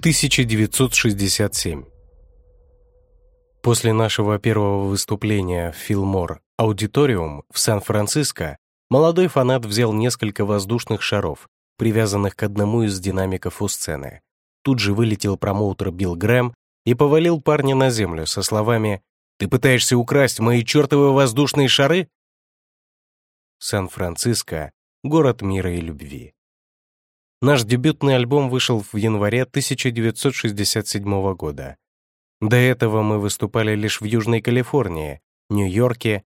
1967 После нашего первого выступления в Филмор Аудиториум в Сан-Франциско молодой фанат взял несколько воздушных шаров, привязанных к одному из динамиков у сцены. Тут же вылетел промоутер Билл Грэм и повалил парня на землю со словами «Ты пытаешься украсть мои чертовы воздушные шары?» Сан-Франциско — город мира и любви. Наш дебютный альбом вышел в январе 1967 года. До этого мы выступали лишь в Южной Калифорнии, Нью-Йорке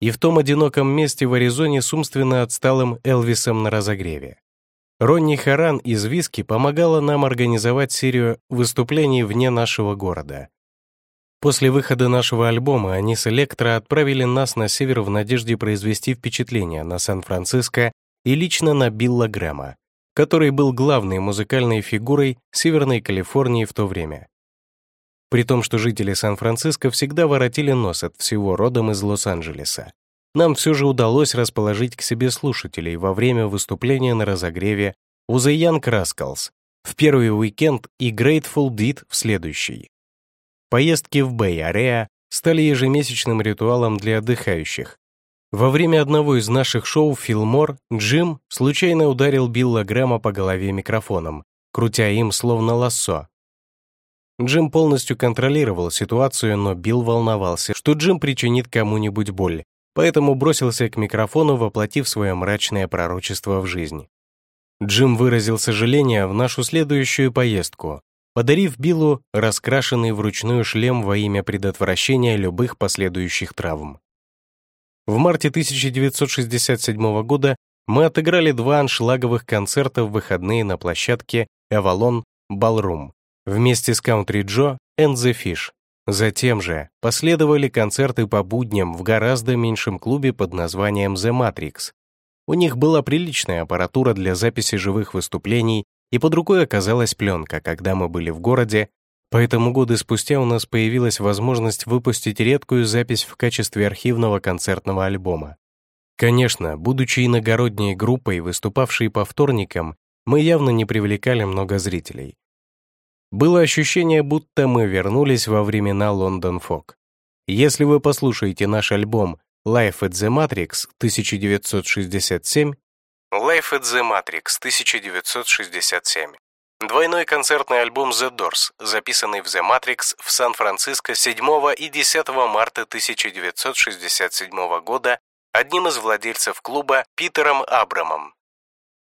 и в том одиноком месте в Аризоне с умственно отсталым Элвисом на разогреве. Ронни Харан из Виски помогала нам организовать серию выступлений вне нашего города. После выхода нашего альбома они с Электро отправили нас на север в надежде произвести впечатление на Сан-Франциско и лично на Билла Грэма, который был главной музыкальной фигурой Северной Калифорнии в то время при том, что жители Сан-Франциско всегда воротили нос от всего родом из Лос-Анджелеса. Нам все же удалось расположить к себе слушателей во время выступления на разогреве у The Young Rascals в первый уикенд и Grateful Dead в следующий. Поездки в Бэй-Ареа стали ежемесячным ритуалом для отдыхающих. Во время одного из наших шоу «Филмор» Джим случайно ударил Билла Грэма по голове микрофоном, крутя им словно лассо, Джим полностью контролировал ситуацию, но Билл волновался, что Джим причинит кому-нибудь боль, поэтому бросился к микрофону, воплотив свое мрачное пророчество в жизнь. Джим выразил сожаление в нашу следующую поездку, подарив Биллу раскрашенный вручную шлем во имя предотвращения любых последующих травм. В марте 1967 года мы отыграли два аншлаговых концерта в выходные на площадке «Эвалон Ballroom вместе с Country Joe and the Fish. Затем же последовали концерты по будням в гораздо меньшем клубе под названием The Matrix. У них была приличная аппаратура для записи живых выступлений, и под рукой оказалась пленка, когда мы были в городе, поэтому годы спустя у нас появилась возможность выпустить редкую запись в качестве архивного концертного альбома. Конечно, будучи иногородней группой, выступавшей по вторникам, мы явно не привлекали много зрителей. Было ощущение, будто мы вернулись во времена Лондон Фок. Если вы послушаете наш альбом Life at the Matrix 1967, Life at the Matrix 1967, двойной концертный альбом The Doors, записанный в The Matrix в Сан-Франциско 7 и 10 марта 1967 года одним из владельцев клуба Питером Абрамом.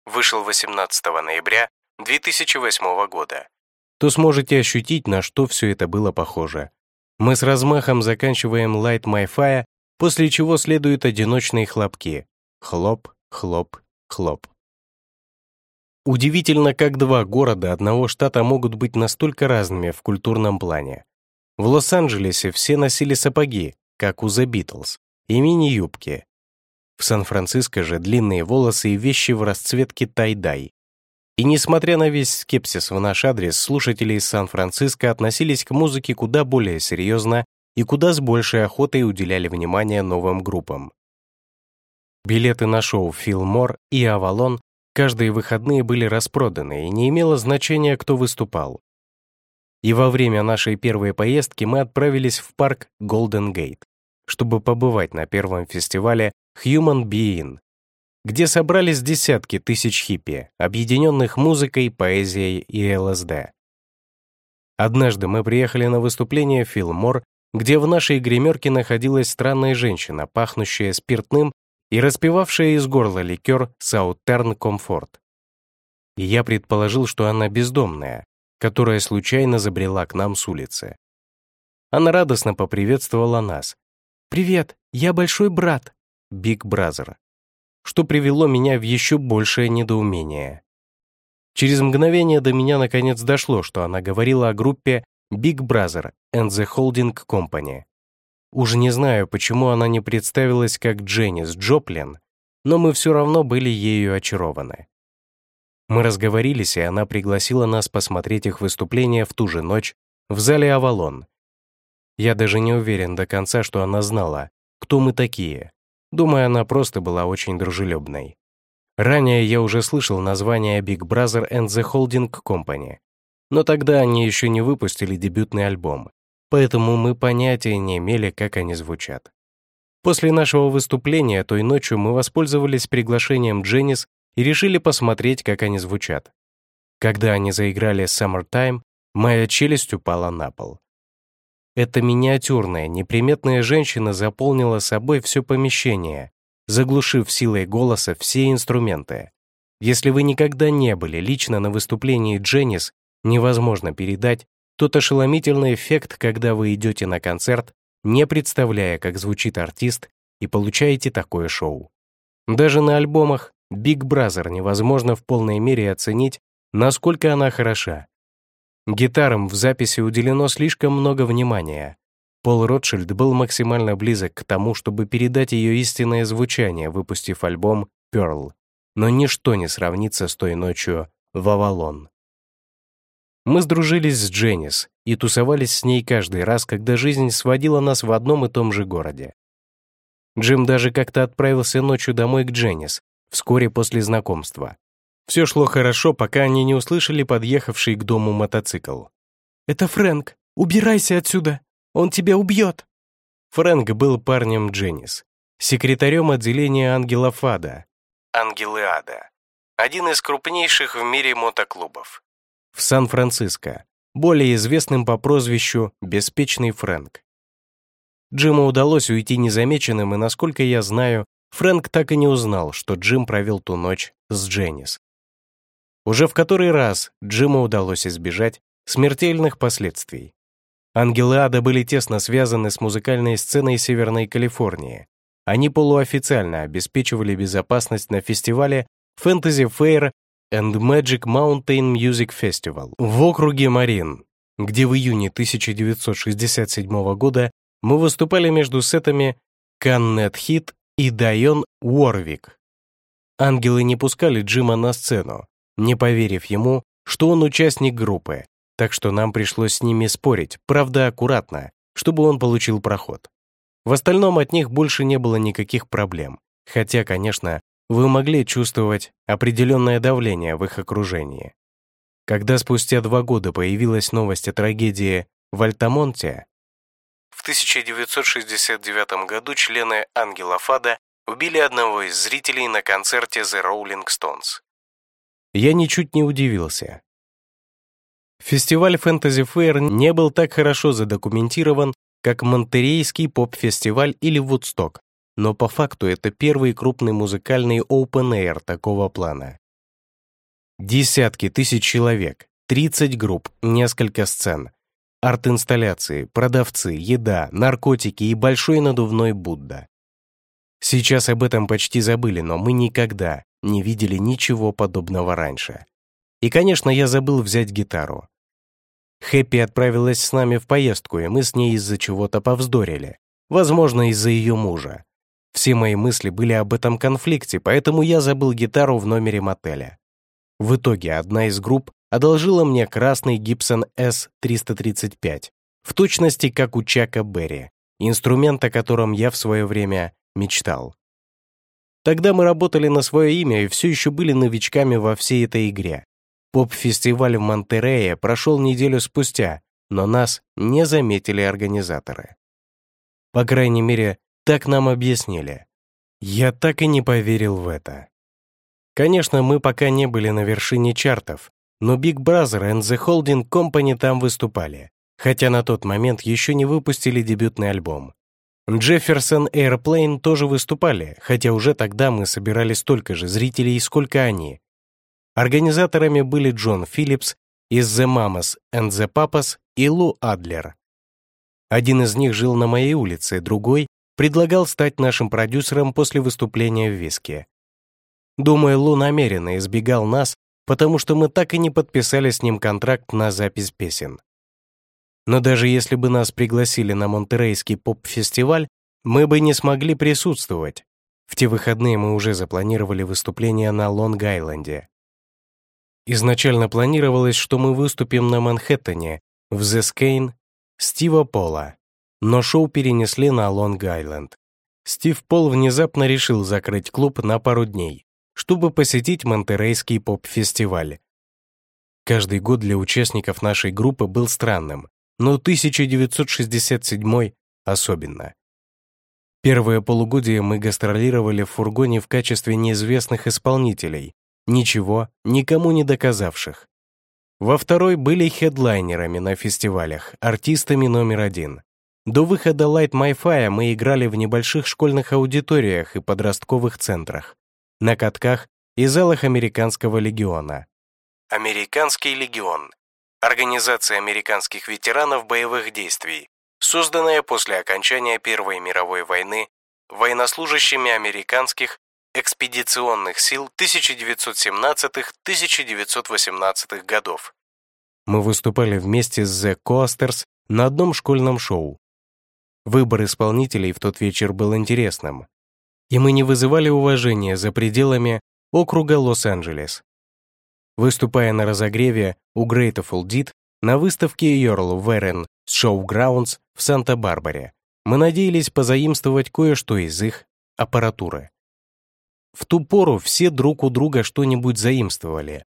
Вышел 18 ноября 2008 года то сможете ощутить, на что все это было похоже. Мы с размахом заканчиваем Light My Fire, после чего следуют одиночные хлопки. Хлоп, хлоп, хлоп. Удивительно, как два города одного штата могут быть настолько разными в культурном плане. В Лос-Анджелесе все носили сапоги, как у The Beatles, и мини-юбки. В Сан-Франциско же длинные волосы и вещи в расцветке тай-дай. И несмотря на весь скепсис в наш адрес, слушатели из Сан-Франциско относились к музыке куда более серьезно и куда с большей охотой уделяли внимание новым группам. Билеты на шоу «Филмор» и «Авалон» каждые выходные были распроданы, и не имело значения, кто выступал. И во время нашей первой поездки мы отправились в парк Голден Гейт, чтобы побывать на первом фестивале Human Being, где собрались десятки тысяч хиппи, объединенных музыкой, поэзией и ЛСД. Однажды мы приехали на выступление Филмор, где в нашей гримерке находилась странная женщина, пахнущая спиртным и распивавшая из горла ликер Саутерн Комфорт. И я предположил, что она бездомная, которая случайно забрела к нам с улицы. Она радостно поприветствовала нас. «Привет, я большой брат», Big Brother что привело меня в еще большее недоумение. Через мгновение до меня наконец дошло, что она говорила о группе Big Brother and the Holding Company. Уж не знаю, почему она не представилась как Дженис Джоплин, но мы все равно были ею очарованы. Мы разговорились, и она пригласила нас посмотреть их выступление в ту же ночь в зале «Авалон». Я даже не уверен до конца, что она знала, кто мы такие, Думаю, она просто была очень дружелюбной. Ранее я уже слышал название Big Brother and the Holding Company. но тогда они еще не выпустили дебютный альбом, поэтому мы понятия не имели, как они звучат. После нашего выступления той ночью мы воспользовались приглашением Дженнис и решили посмотреть, как они звучат. Когда они заиграли «Summertime», моя челюсть упала на пол. Эта миниатюрная, неприметная женщина заполнила собой все помещение, заглушив силой голоса все инструменты. Если вы никогда не были лично на выступлении Дженнис, невозможно передать тот ошеломительный эффект, когда вы идете на концерт, не представляя, как звучит артист, и получаете такое шоу. Даже на альбомах Big Brother невозможно в полной мере оценить, насколько она хороша. Гитарам в записи уделено слишком много внимания. Пол Ротшильд был максимально близок к тому, чтобы передать ее истинное звучание, выпустив альбом «Pearl», но ничто не сравнится с той ночью в Авалон. Мы сдружились с Дженнис и тусовались с ней каждый раз, когда жизнь сводила нас в одном и том же городе. Джим даже как-то отправился ночью домой к Дженнис, вскоре после знакомства. Все шло хорошо, пока они не услышали подъехавший к дому мотоцикл. «Это Фрэнк! Убирайся отсюда! Он тебя убьет!» Фрэнк был парнем Дженнис, секретарем отделения Ангела Фада. Ангелы Ада. Один из крупнейших в мире мотоклубов в Сан-Франциско, более известным по прозвищу «Беспечный Фрэнк». Джиму удалось уйти незамеченным, и, насколько я знаю, Фрэнк так и не узнал, что Джим провел ту ночь с Дженнис. Уже в который раз Джиму удалось избежать смертельных последствий. Ангелы Ада были тесно связаны с музыкальной сценой Северной Калифорнии. Они полуофициально обеспечивали безопасность на фестивале Fantasy Fair and Magic Mountain Music Festival в округе Марин, где в июне 1967 года мы выступали между сетами Каннет Хит и Дайон Уорвик. Ангелы не пускали Джима на сцену, не поверив ему, что он участник группы, так что нам пришлось с ними спорить, правда аккуратно, чтобы он получил проход. В остальном от них больше не было никаких проблем, хотя, конечно, вы могли чувствовать определенное давление в их окружении. Когда спустя два года появилась новость о трагедии в Альтамонте, в 1969 году члены Ангела Фада убили одного из зрителей на концерте The Rolling Stones. Я ничуть не удивился. Фестиваль Fantasy Fair не был так хорошо задокументирован, как Монтерейский поп-фестиваль или Вудсток, но по факту это первый крупный музыкальный open-air такого плана. Десятки тысяч человек, 30 групп, несколько сцен, арт-инсталляции, продавцы, еда, наркотики и большой надувной Будда. Сейчас об этом почти забыли, но мы никогда не видели ничего подобного раньше. И, конечно, я забыл взять гитару. Хэппи отправилась с нами в поездку, и мы с ней из-за чего-то повздорили. Возможно, из-за ее мужа. Все мои мысли были об этом конфликте, поэтому я забыл гитару в номере мотеля. В итоге одна из групп одолжила мне красный Gibson S335, в точности как у Чака Берри, инструмент, о котором я в свое время мечтал. Тогда мы работали на свое имя и все еще были новичками во всей этой игре. Поп-фестиваль в Монтерее прошел неделю спустя, но нас не заметили организаторы. По крайней мере, так нам объяснили. Я так и не поверил в это. Конечно, мы пока не были на вершине чартов, но Big Brother and the Holding Company там выступали, хотя на тот момент еще не выпустили дебютный альбом. Jefferson Airplane тоже выступали, хотя уже тогда мы собирали столько же зрителей, сколько они. Организаторами были Джон Филлипс из The Mamas and the Papas и Лу Адлер. Один из них жил на моей улице, другой предлагал стать нашим продюсером после выступления в Виске. Думаю, Лу намеренно избегал нас, потому что мы так и не подписали с ним контракт на запись песен. Но даже если бы нас пригласили на Монтерейский поп-фестиваль, мы бы не смогли присутствовать. В те выходные мы уже запланировали выступление на Лонг-Айленде. Изначально планировалось, что мы выступим на Манхэттене, в The Skane, Стива Пола но шоу перенесли на Лонг-Айленд. Стив Пол внезапно решил закрыть клуб на пару дней, чтобы посетить Монтерейский поп-фестиваль. Каждый год для участников нашей группы был странным, но 1967 особенно. Первое полугодие мы гастролировали в фургоне в качестве неизвестных исполнителей, ничего никому не доказавших. Во второй были хедлайнерами на фестивалях, артистами номер один. До выхода Light My Fire мы играли в небольших школьных аудиториях и подростковых центрах, на катках и залах Американского легиона. Американский легион – организация американских ветеранов боевых действий, созданная после окончания Первой мировой войны военнослужащими американских экспедиционных сил 1917-1918 годов. Мы выступали вместе с The Coasters на одном школьном шоу. Выбор исполнителей в тот вечер был интересным, и мы не вызывали уважения за пределами округа Лос-Анджелес. Выступая на разогреве у Grateful Dead на выставке Йорл Верен Showgrounds в Санта-Барбаре, мы надеялись позаимствовать кое-что из их аппаратуры. В ту пору все друг у друга что-нибудь заимствовали.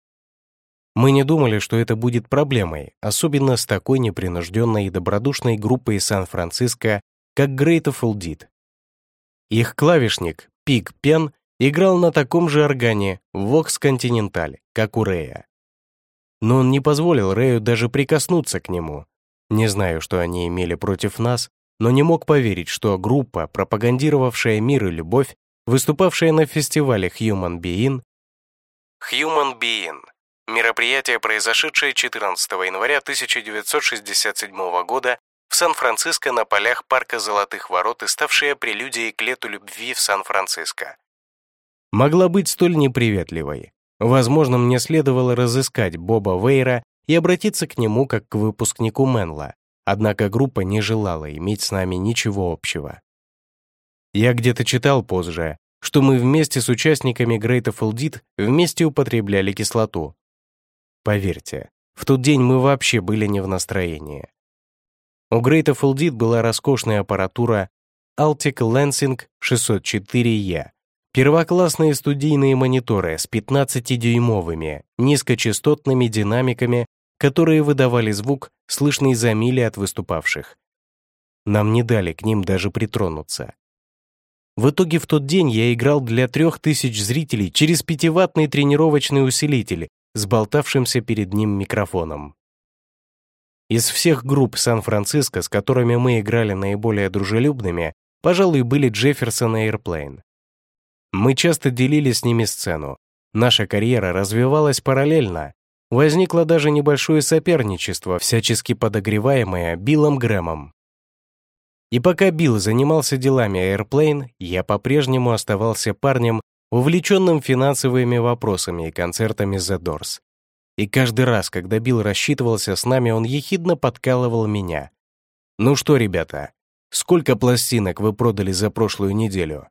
Мы не думали, что это будет проблемой, особенно с такой непринужденной и добродушной группой Сан-Франциско, как Grateful Dead. Их клавишник, Пик Пен, играл на таком же органе Vox Continental, как у Рэя. Но он не позволил Рэю даже прикоснуться к нему. Не знаю, что они имели против нас, но не мог поверить, что группа, пропагандировавшая мир и любовь, выступавшая на фестивале Human Being, Human Being – мероприятие, произошедшее 14 января 1967 года в Сан-Франциско на полях парка Золотых Ворот и ставшее прелюдией к лету любви в Сан-Франциско. Могла быть столь неприветливой. Возможно, мне следовало разыскать Боба Вейра и обратиться к нему как к выпускнику Мэнла, однако группа не желала иметь с нами ничего общего. Я где-то читал позже, что мы вместе с участниками Grateful Dead вместе употребляли кислоту. Поверьте, в тот день мы вообще были не в настроении. У Grateful Dead была роскошная аппаратура Altic Lansing 604E, первоклассные студийные мониторы с 15-дюймовыми низкочастотными динамиками, которые выдавали звук, слышный за мили от выступавших. Нам не дали к ним даже притронуться. В итоге в тот день я играл для трех тысяч зрителей через пятиваттный тренировочный усилитель с болтавшимся перед ним микрофоном. Из всех групп Сан-Франциско, с которыми мы играли наиболее дружелюбными, пожалуй, были Джефферсон и Airplane. Мы часто делили с ними сцену. Наша карьера развивалась параллельно. Возникло даже небольшое соперничество, всячески подогреваемое Биллом Грэмом. И пока Билл занимался делами Airplane, я по-прежнему оставался парнем, увлеченным финансовыми вопросами и концертами The Doors. И каждый раз, когда Билл рассчитывался с нами, он ехидно подкалывал меня. «Ну что, ребята, сколько пластинок вы продали за прошлую неделю?»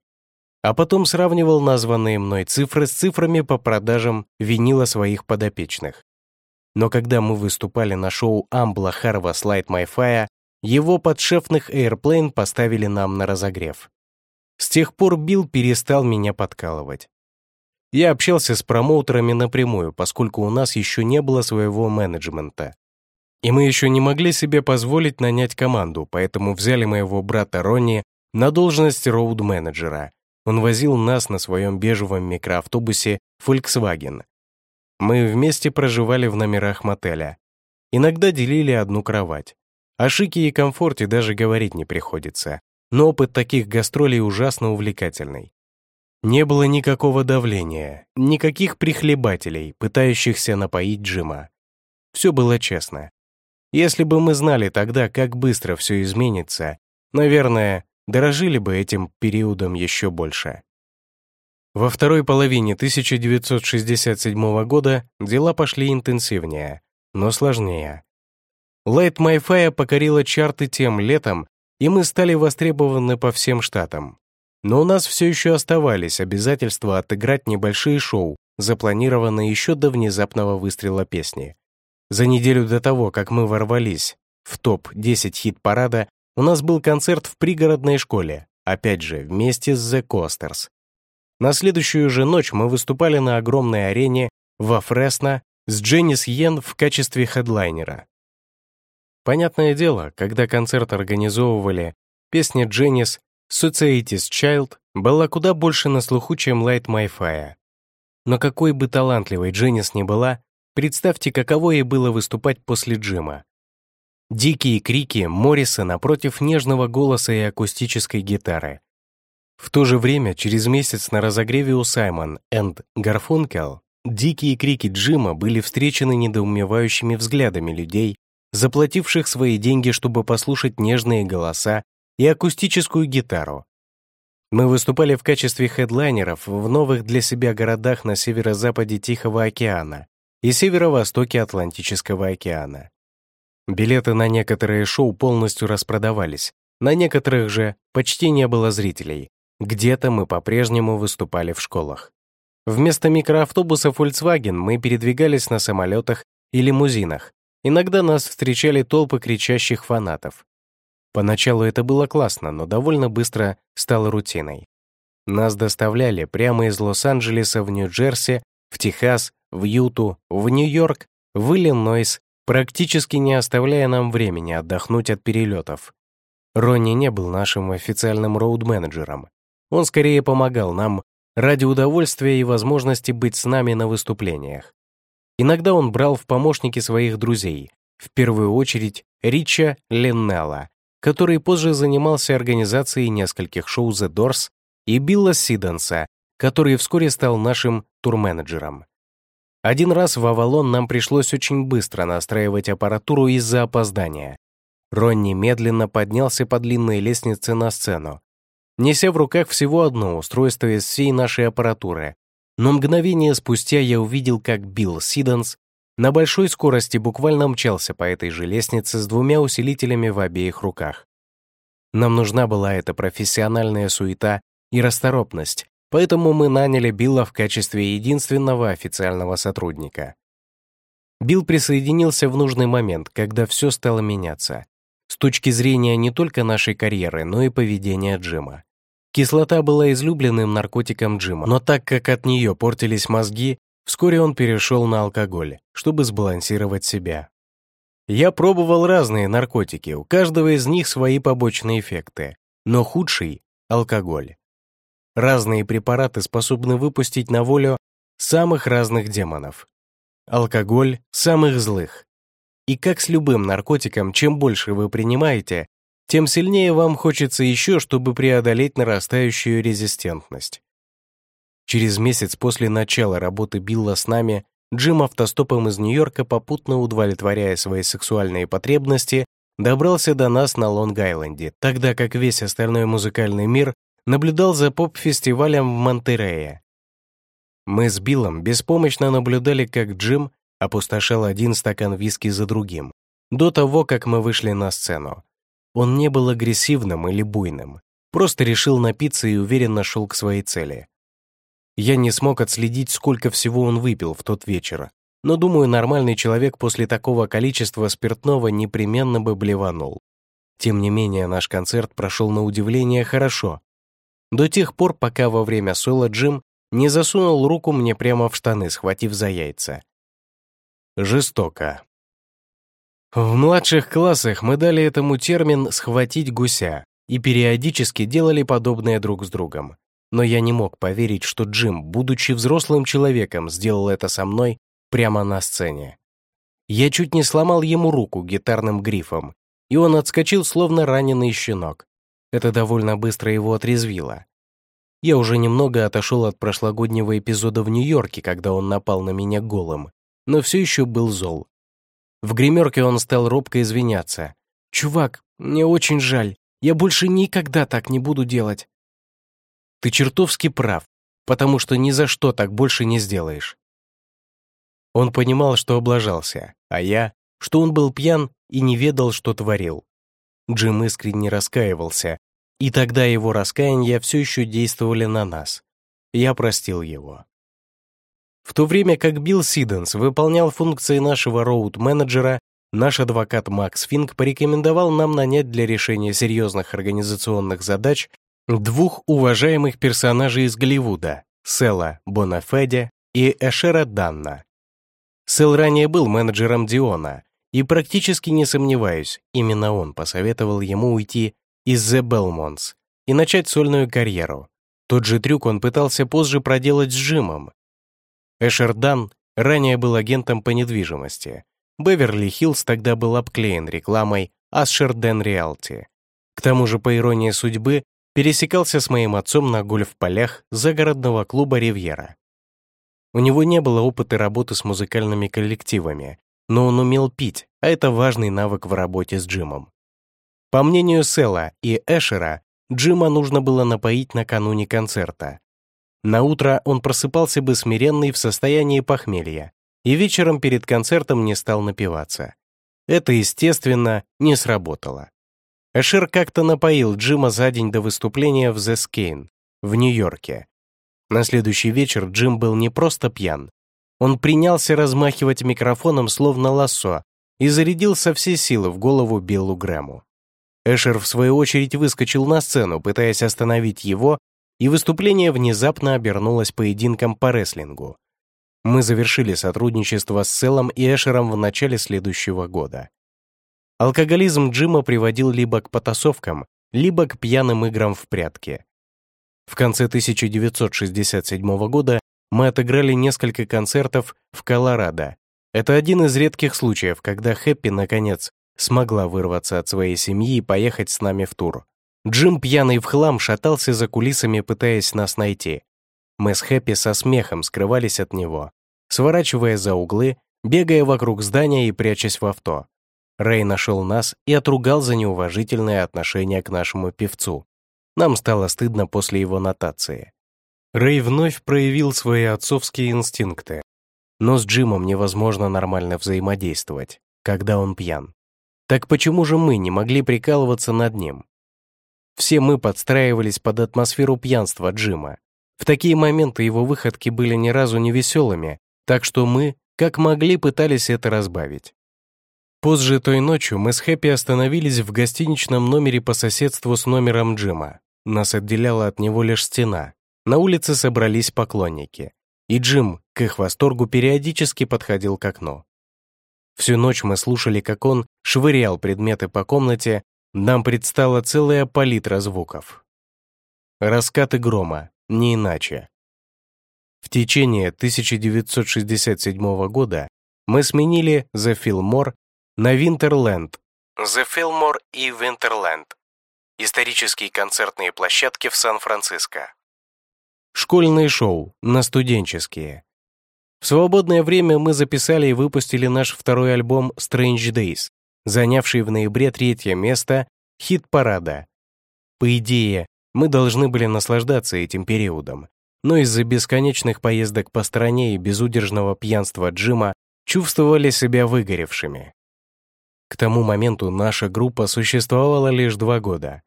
А потом сравнивал названные мной цифры с цифрами по продажам винила своих подопечных. Но когда мы выступали на шоу Амбла Харва My Fire, его подшефных Airplane поставили нам на разогрев. С тех пор Билл перестал меня подкалывать. Я общался с промоутерами напрямую, поскольку у нас еще не было своего менеджмента. И мы еще не могли себе позволить нанять команду, поэтому взяли моего брата Ронни на должность роуд-менеджера. Он возил нас на своем бежевом микроавтобусе Volkswagen. Мы вместе проживали в номерах мотеля. Иногда делили одну кровать. О шике и комфорте даже говорить не приходится, но опыт таких гастролей ужасно увлекательный. Не было никакого давления, никаких прихлебателей, пытающихся напоить Джима. Все было честно. Если бы мы знали тогда, как быстро все изменится, наверное, дорожили бы этим периодом еще больше. Во второй половине 1967 года дела пошли интенсивнее, но сложнее. Light My покорила чарты тем летом, и мы стали востребованы по всем штатам. Но у нас все еще оставались обязательства отыграть небольшие шоу, запланированные еще до внезапного выстрела песни. За неделю до того, как мы ворвались в топ-10 хит-парада, у нас был концерт в пригородной школе, опять же, вместе с The Coasters. На следующую же ночь мы выступали на огромной арене во Фресно с Дженнис Йен в качестве хедлайнера. Понятное дело, когда концерт организовывали, песня Дженнис «Society's Child» была куда больше на слуху, чем Light My Fire. Но какой бы талантливой Дженнис ни была, представьте, каково ей было выступать после Джима. Дикие крики Морриса напротив нежного голоса и акустической гитары. В то же время, через месяц на разогреве у Саймон энд Гарфункел дикие крики Джима были встречены недоумевающими взглядами людей, заплативших свои деньги, чтобы послушать нежные голоса и акустическую гитару. Мы выступали в качестве хедлайнеров в новых для себя городах на северо-западе Тихого океана и северо-востоке Атлантического океана. Билеты на некоторые шоу полностью распродавались, на некоторых же почти не было зрителей. Где-то мы по-прежнему выступали в школах. Вместо микроавтобусов Volkswagen мы передвигались на самолетах и лимузинах, Иногда нас встречали толпы кричащих фанатов. Поначалу это было классно, но довольно быстро стало рутиной. Нас доставляли прямо из Лос-Анджелеса в Нью-Джерси, в Техас, в Юту, в Нью-Йорк, в Иллинойс, практически не оставляя нам времени отдохнуть от перелетов. Ронни не был нашим официальным роуд-менеджером. Он скорее помогал нам ради удовольствия и возможности быть с нами на выступлениях. Иногда он брал в помощники своих друзей, в первую очередь Рича Леннелла, который позже занимался организацией нескольких шоу The Doors, и Билла Сиденса, который вскоре стал нашим турменеджером. Один раз в Авалон нам пришлось очень быстро настраивать аппаратуру из-за опоздания. Ронни медленно поднялся по длинной лестнице на сцену, неся в руках всего одно устройство из всей нашей аппаратуры, но мгновение спустя я увидел, как Билл Сиденс на большой скорости буквально мчался по этой же лестнице с двумя усилителями в обеих руках. Нам нужна была эта профессиональная суета и расторопность, поэтому мы наняли Билла в качестве единственного официального сотрудника. Билл присоединился в нужный момент, когда все стало меняться, с точки зрения не только нашей карьеры, но и поведения Джима. Кислота была излюбленным наркотиком Джима, но так как от нее портились мозги, вскоре он перешел на алкоголь, чтобы сбалансировать себя. Я пробовал разные наркотики, у каждого из них свои побочные эффекты, но худший — алкоголь. Разные препараты способны выпустить на волю самых разных демонов. Алкоголь — самых злых. И как с любым наркотиком, чем больше вы принимаете, тем сильнее вам хочется еще, чтобы преодолеть нарастающую резистентность. Через месяц после начала работы Билла с нами Джим автостопом из Нью-Йорка, попутно удовлетворяя свои сексуальные потребности, добрался до нас на Лонг-Айленде, тогда как весь остальной музыкальный мир наблюдал за поп-фестивалем в Монтерее. Мы с Биллом беспомощно наблюдали, как Джим опустошал один стакан виски за другим, до того, как мы вышли на сцену. Он не был агрессивным или буйным, просто решил напиться и уверенно шел к своей цели. Я не смог отследить, сколько всего он выпил в тот вечер, но, думаю, нормальный человек после такого количества спиртного непременно бы блеванул. Тем не менее, наш концерт прошел на удивление хорошо. До тех пор, пока во время соло Джим не засунул руку мне прямо в штаны, схватив за яйца. Жестоко. В младших классах мы дали этому термин «схватить гуся» и периодически делали подобное друг с другом. Но я не мог поверить, что Джим, будучи взрослым человеком, сделал это со мной прямо на сцене. Я чуть не сломал ему руку гитарным грифом, и он отскочил, словно раненый щенок. Это довольно быстро его отрезвило. Я уже немного отошел от прошлогоднего эпизода в Нью-Йорке, когда он напал на меня голым, но все еще был зол. В гримерке он стал робко извиняться. «Чувак, мне очень жаль. Я больше никогда так не буду делать». «Ты чертовски прав, потому что ни за что так больше не сделаешь». Он понимал, что облажался, а я, что он был пьян и не ведал, что творил. Джим искренне раскаивался, и тогда его раскаяния все еще действовали на нас. Я простил его. В то время как Билл Сиденс выполнял функции нашего роуд-менеджера, наш адвокат Макс Финк порекомендовал нам нанять для решения серьезных организационных задач двух уважаемых персонажей из Голливуда — Села Бонафеде и Эшера Данна. Сэл ранее был менеджером Диона, и практически не сомневаюсь, именно он посоветовал ему уйти из The Belmonts и начать сольную карьеру. Тот же трюк он пытался позже проделать с Джимом. Эшер Дан ранее был агентом по недвижимости. Беверли-Хиллз тогда был обклеен рекламой Den Realty. К тому же, по иронии судьбы, пересекался с моим отцом на гольф-полях загородного клуба «Ривьера». У него не было опыта работы с музыкальными коллективами, но он умел пить, а это важный навык в работе с Джимом. По мнению Села и Эшера, Джима нужно было напоить накануне концерта. На утро он просыпался бы смиренный в состоянии похмелья и вечером перед концертом не стал напиваться. Это, естественно, не сработало. Эшер как-то напоил Джима за день до выступления в The Skane в Нью-Йорке. На следующий вечер Джим был не просто пьян. Он принялся размахивать микрофоном словно лассо и зарядил со всей силы в голову Биллу Грэму. Эшер, в свою очередь, выскочил на сцену, пытаясь остановить его, и выступление внезапно обернулось поединком по рестлингу. Мы завершили сотрудничество с Селом и Эшером в начале следующего года. Алкоголизм Джима приводил либо к потасовкам, либо к пьяным играм в прятки. В конце 1967 года мы отыграли несколько концертов в Колорадо. Это один из редких случаев, когда Хэппи, наконец, смогла вырваться от своей семьи и поехать с нами в тур. Джим, пьяный в хлам, шатался за кулисами, пытаясь нас найти. Мы с Хэппи со смехом скрывались от него, сворачивая за углы, бегая вокруг здания и прячась в авто. Рэй нашел нас и отругал за неуважительное отношение к нашему певцу. Нам стало стыдно после его нотации. Рэй вновь проявил свои отцовские инстинкты. Но с Джимом невозможно нормально взаимодействовать, когда он пьян. Так почему же мы не могли прикалываться над ним? Все мы подстраивались под атмосферу пьянства Джима. В такие моменты его выходки были ни разу не веселыми, так что мы, как могли, пытались это разбавить. Позже той ночью мы с Хэппи остановились в гостиничном номере по соседству с номером Джима. Нас отделяла от него лишь стена. На улице собрались поклонники. И Джим, к их восторгу, периодически подходил к окну. Всю ночь мы слушали, как он швырял предметы по комнате, нам предстала целая палитра звуков. Раскаты грома, не иначе. В течение 1967 года мы сменили The Fillmore на Винтерленд. The Fillmore и Winterland. Исторические концертные площадки в Сан-Франциско. Школьные шоу на студенческие. В свободное время мы записали и выпустили наш второй альбом Strange Days, занявший в ноябре третье место хит-парада. По идее, мы должны были наслаждаться этим периодом, но из-за бесконечных поездок по стране и безудержного пьянства Джима чувствовали себя выгоревшими. К тому моменту наша группа существовала лишь два года.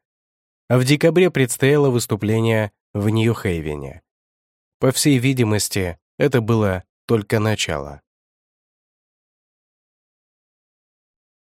А в декабре предстояло выступление в Нью-Хейвене. По всей видимости, это было только начало.